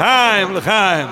לחיים, לחיים.